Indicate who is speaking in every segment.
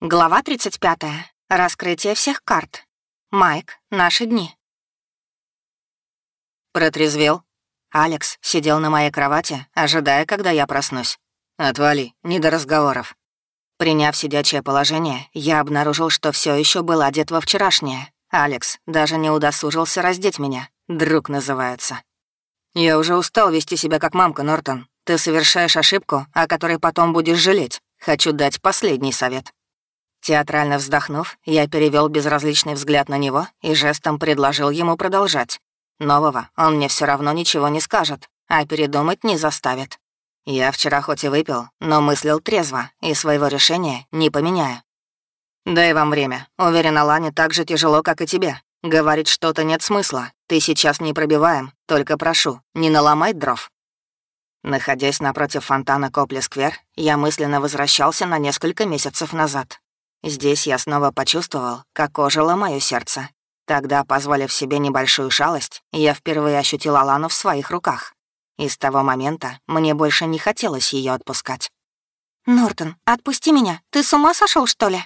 Speaker 1: Глава 35. Раскрытие всех карт. Майк. Наши дни.
Speaker 2: Протрезвел. Алекс сидел на моей кровати, ожидая, когда я проснусь. «Отвали, не до разговоров». Приняв сидячее положение, я обнаружил, что все еще был одет во вчерашнее. Алекс даже не удосужился раздеть меня. Друг называется. «Я уже устал вести себя как мамка, Нортон. Ты совершаешь ошибку, о которой потом будешь жалеть. Хочу дать последний совет». Театрально вздохнув, я перевел безразличный взгляд на него и жестом предложил ему продолжать. Нового он мне все равно ничего не скажет, а передумать не заставит. Я вчера хоть и выпил, но мыслил трезво и своего решения не поменяю. «Дай вам время. Уверен, Алане так же тяжело, как и тебе. Говорит, что-то нет смысла. Ты сейчас не пробиваем. Только прошу, не наломай дров». Находясь напротив фонтана Копли-сквер, я мысленно возвращался на несколько месяцев назад. Здесь я снова почувствовал, как ожило мое сердце. Тогда, позволив себе небольшую шалость, я впервые ощутил Алану в своих руках. И с того момента мне больше не хотелось ее отпускать.
Speaker 1: «Нортон, отпусти меня. Ты с ума сошел, что ли?»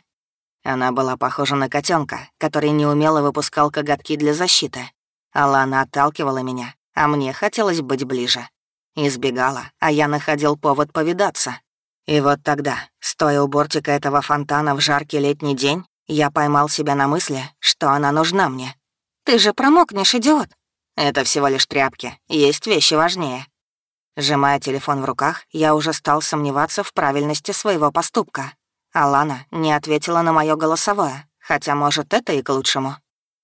Speaker 2: Она была похожа на котенка, который неумело выпускал коготки для защиты. Алана отталкивала меня, а мне хотелось быть ближе. Избегала, а я находил повод повидаться, и вот тогда, стоя у бортика этого фонтана в жаркий летний день, я поймал себя на мысли, что она нужна мне.
Speaker 1: «Ты же промокнешь, идиот!»
Speaker 2: «Это всего лишь тряпки, есть вещи важнее». Сжимая телефон в руках, я уже стал сомневаться в правильности своего поступка. Алана не ответила на мое голосовое, хотя, может, это и к лучшему.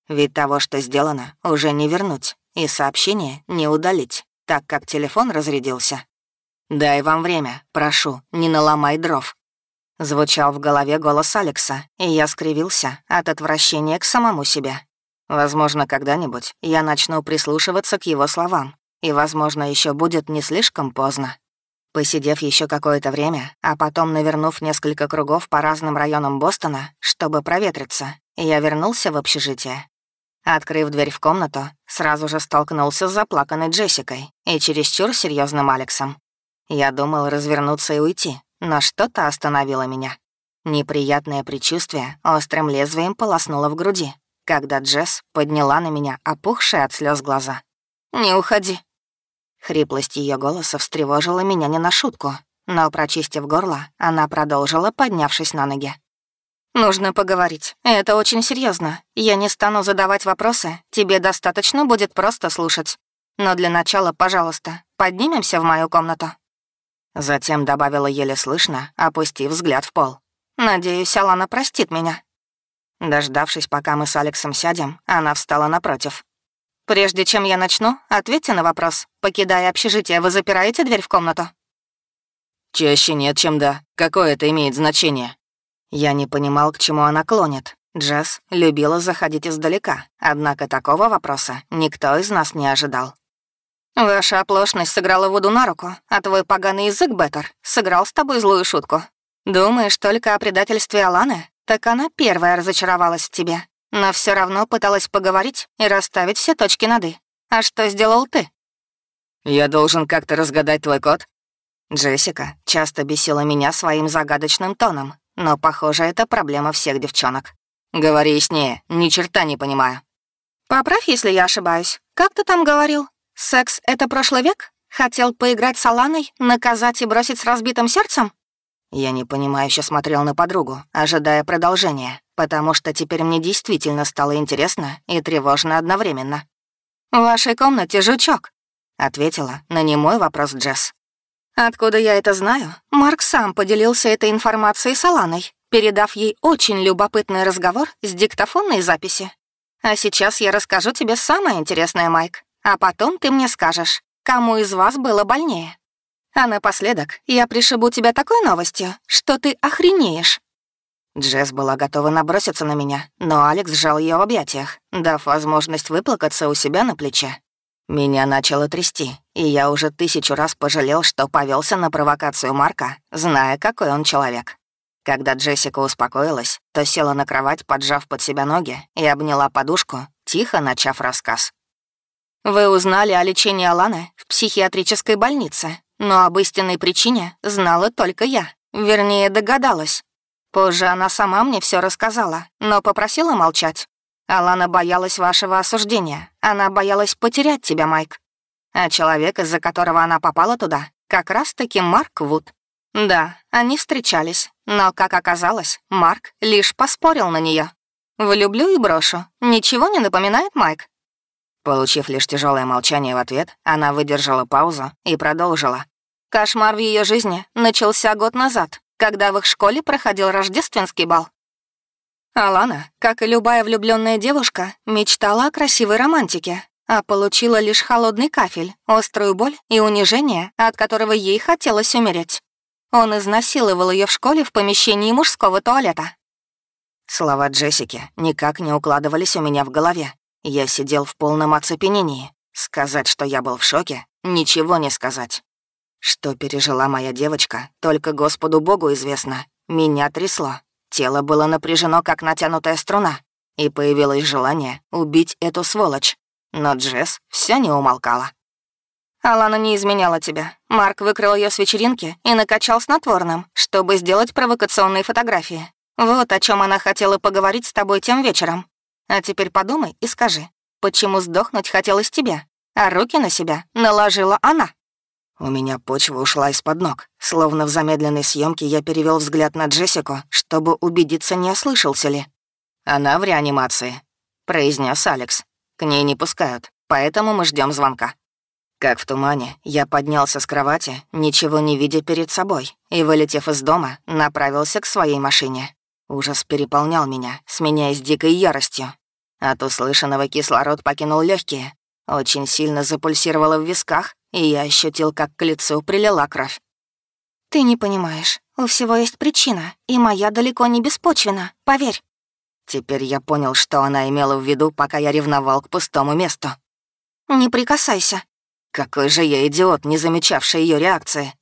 Speaker 2: Ведь того, что сделано, уже не вернуть, и сообщение не удалить, так как телефон разрядился. «Дай вам время, прошу, не наломай дров». Звучал в голове голос Алекса, и я скривился от отвращения к самому себе. Возможно, когда-нибудь я начну прислушиваться к его словам, и, возможно, еще будет не слишком поздно. Посидев еще какое-то время, а потом навернув несколько кругов по разным районам Бостона, чтобы проветриться, я вернулся в общежитие. Открыв дверь в комнату, сразу же столкнулся с заплаканной Джессикой и чересчур серьезным Алексом. Я думал развернуться и уйти, но что-то остановило меня. Неприятное предчувствие острым лезвием полоснуло в груди, когда Джесс подняла на меня опухшие от слез глаза. «Не уходи». Хриплость ее голоса встревожила меня не на шутку, но, прочистив горло, она продолжила, поднявшись на ноги. «Нужно поговорить. Это очень серьезно. Я не стану задавать вопросы, тебе достаточно будет просто слушать. Но для начала, пожалуйста, поднимемся в мою комнату». Затем добавила еле слышно, опустив взгляд в пол. «Надеюсь, Алана простит меня». Дождавшись, пока мы с Алексом сядем, она встала напротив. «Прежде чем я начну, ответьте на вопрос. Покидая общежитие, вы запираете дверь в комнату?»
Speaker 3: «Чаще нет, чем да. Какое это имеет значение?»
Speaker 2: Я не понимал, к чему она клонит. Джесс любила заходить издалека, однако такого вопроса никто из нас не ожидал.
Speaker 1: Ваша оплошность сыграла воду на руку, а твой поганый язык, Беттер, сыграл с тобой злую шутку. Думаешь только о предательстве Аланы? Так она первая разочаровалась в тебе. Но все равно пыталась поговорить и расставить все точки над «и». А что сделал ты?
Speaker 3: Я должен как-то разгадать твой код?
Speaker 2: Джессика часто бесила меня своим загадочным тоном, но, похоже, это проблема всех девчонок.
Speaker 3: Говори яснее, ни черта не понимаю.
Speaker 1: Поправь, если я ошибаюсь. Как ты там говорил? Секс — это прошлый век? Хотел поиграть с Аланой, наказать и бросить с разбитым сердцем?
Speaker 2: Я непонимающе смотрел на подругу, ожидая продолжения, потому что теперь мне действительно стало интересно и тревожно одновременно.
Speaker 1: «В вашей комнате жучок», —
Speaker 2: ответила на немой вопрос Джесс.
Speaker 1: «Откуда я это знаю? Марк сам поделился этой информацией с Аланой, передав ей очень любопытный разговор с диктофонной записи. А сейчас я расскажу тебе самое интересное, Майк. А потом ты мне скажешь, кому из вас было больнее. А напоследок я пришибу тебя такой новостью, что ты охренеешь».
Speaker 2: Джесс была готова наброситься на меня, но Алекс сжал ее в объятиях, дав возможность выплакаться у себя на плече. Меня начало трясти, и я уже тысячу раз пожалел, что повелся на провокацию Марка, зная, какой он человек. Когда Джессика успокоилась, то села на кровать, поджав под себя ноги, и обняла подушку, тихо начав рассказ.
Speaker 1: Вы узнали о лечении Аланы в психиатрической больнице, но об истинной причине знала только я. Вернее, догадалась. Позже она сама мне все рассказала, но попросила молчать. Алана боялась вашего осуждения. Она боялась потерять тебя, Майк. А человек, из-за которого она попала туда, как раз-таки Марк Вуд. Да, они встречались, но, как оказалось, Марк лишь поспорил на нее. «Влюблю и брошу. Ничего не напоминает Майк?»
Speaker 2: Получив лишь тяжелое молчание в ответ, она выдержала паузу и продолжила.
Speaker 1: Кошмар в ее жизни начался год назад, когда в их школе проходил рождественский бал. Алана, как и любая влюбленная девушка, мечтала о красивой романтике, а получила лишь холодный кафель, острую боль и унижение, от которого ей хотелось умереть. Он изнасиловал ее в школе в помещении мужского туалета.
Speaker 2: Слова Джессики никак не укладывались у меня в голове. Я сидел в полном оцепенении. Сказать, что я был в шоке, ничего не сказать. Что пережила моя девочка, только Господу Богу известно. Меня трясло. Тело было напряжено, как натянутая струна. И появилось желание убить эту сволочь. Но Джесс все не умолкала.
Speaker 1: Алана не изменяла тебя. Марк выкрыл ее с вечеринки и накачал снотворным, чтобы сделать провокационные фотографии. Вот о чем она хотела поговорить с тобой тем вечером. А теперь подумай и скажи, почему сдохнуть хотелось тебе, а руки на себя наложила она?
Speaker 2: У меня почва ушла из-под ног. Словно в замедленной съемке я перевел взгляд на Джессику, чтобы убедиться, не ослышался ли. «Она в реанимации», — произнес Алекс. «К ней не пускают, поэтому мы ждем звонка». Как в тумане, я поднялся с кровати, ничего не видя перед собой, и, вылетев из дома, направился к своей машине. Ужас переполнял меня, сменяясь дикой яростью. От услышанного кислород покинул легкие, очень сильно запульсировало в висках, и я ощутил, как к лицу прилила кровь.
Speaker 1: «Ты не понимаешь. У всего есть причина, и моя далеко не беспочвена, поверь».
Speaker 2: Теперь я понял, что она имела в виду, пока я ревновал к пустому месту.
Speaker 1: «Не прикасайся»,
Speaker 2: какой же я идиот, не замечавший ее реакции.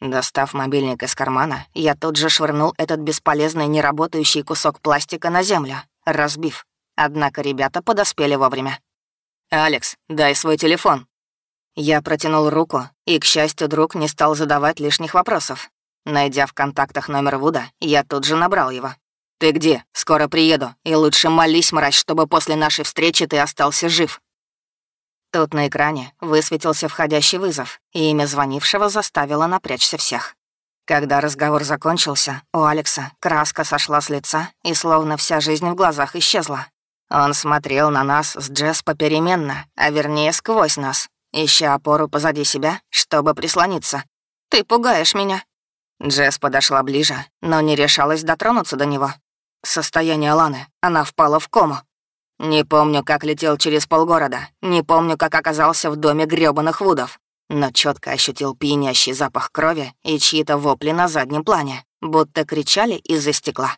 Speaker 2: Достав мобильник из кармана, я тут же швырнул этот бесполезный неработающий кусок пластика на землю, разбив. Однако ребята подоспели вовремя. «Алекс, дай свой телефон». Я протянул руку, и, к счастью, друг не стал задавать лишних вопросов. Найдя в контактах номер Вуда, я тут же набрал его. «Ты где? Скоро приеду. И лучше молись, мразь, чтобы после нашей встречи ты остался жив. Тут на экране высветился входящий вызов, и имя звонившего заставило напрячься всех. Когда разговор закончился, у Алекса краска сошла с лица, и словно вся жизнь в глазах исчезла. Он смотрел на нас с Джесс попеременно, а вернее сквозь нас, ища опору позади себя, чтобы прислониться.
Speaker 1: «Ты пугаешь меня».
Speaker 2: Джесс подошла ближе, но не решалась дотронуться до него. Состояние Ланы, она впала в кому. Не помню, как летел через полгорода, не помню, как оказался в доме грёбаных Вудов, но четко ощутил пьянящий запах крови и чьи-то вопли на заднем плане, будто кричали из-за стекла.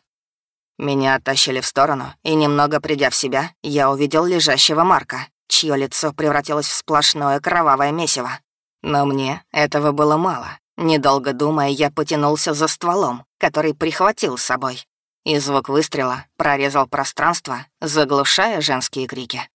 Speaker 2: Меня оттащили в сторону, и немного придя в себя, я увидел лежащего Марка, чье лицо превратилось в сплошное кровавое месиво. Но мне этого было мало. Недолго думая, я потянулся за стволом, который прихватил с собой и звук выстрела прорезал пространство, заглушая женские крики.